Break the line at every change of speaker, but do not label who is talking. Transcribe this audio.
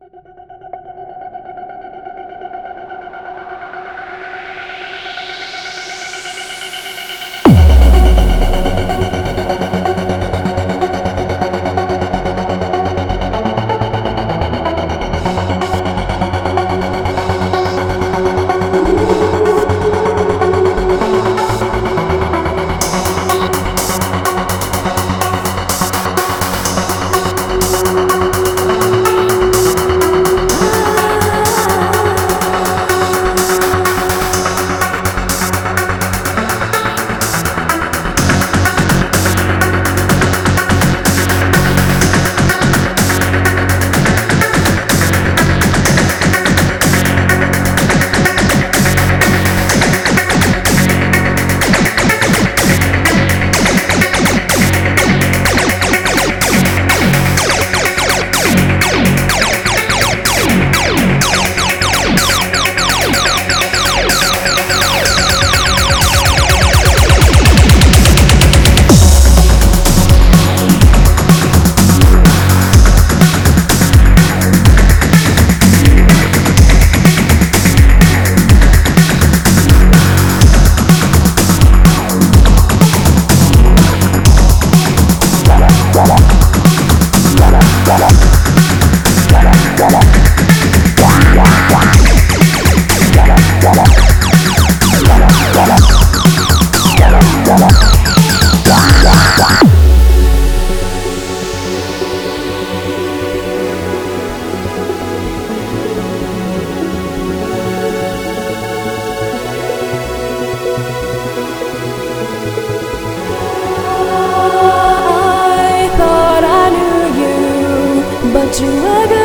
you to a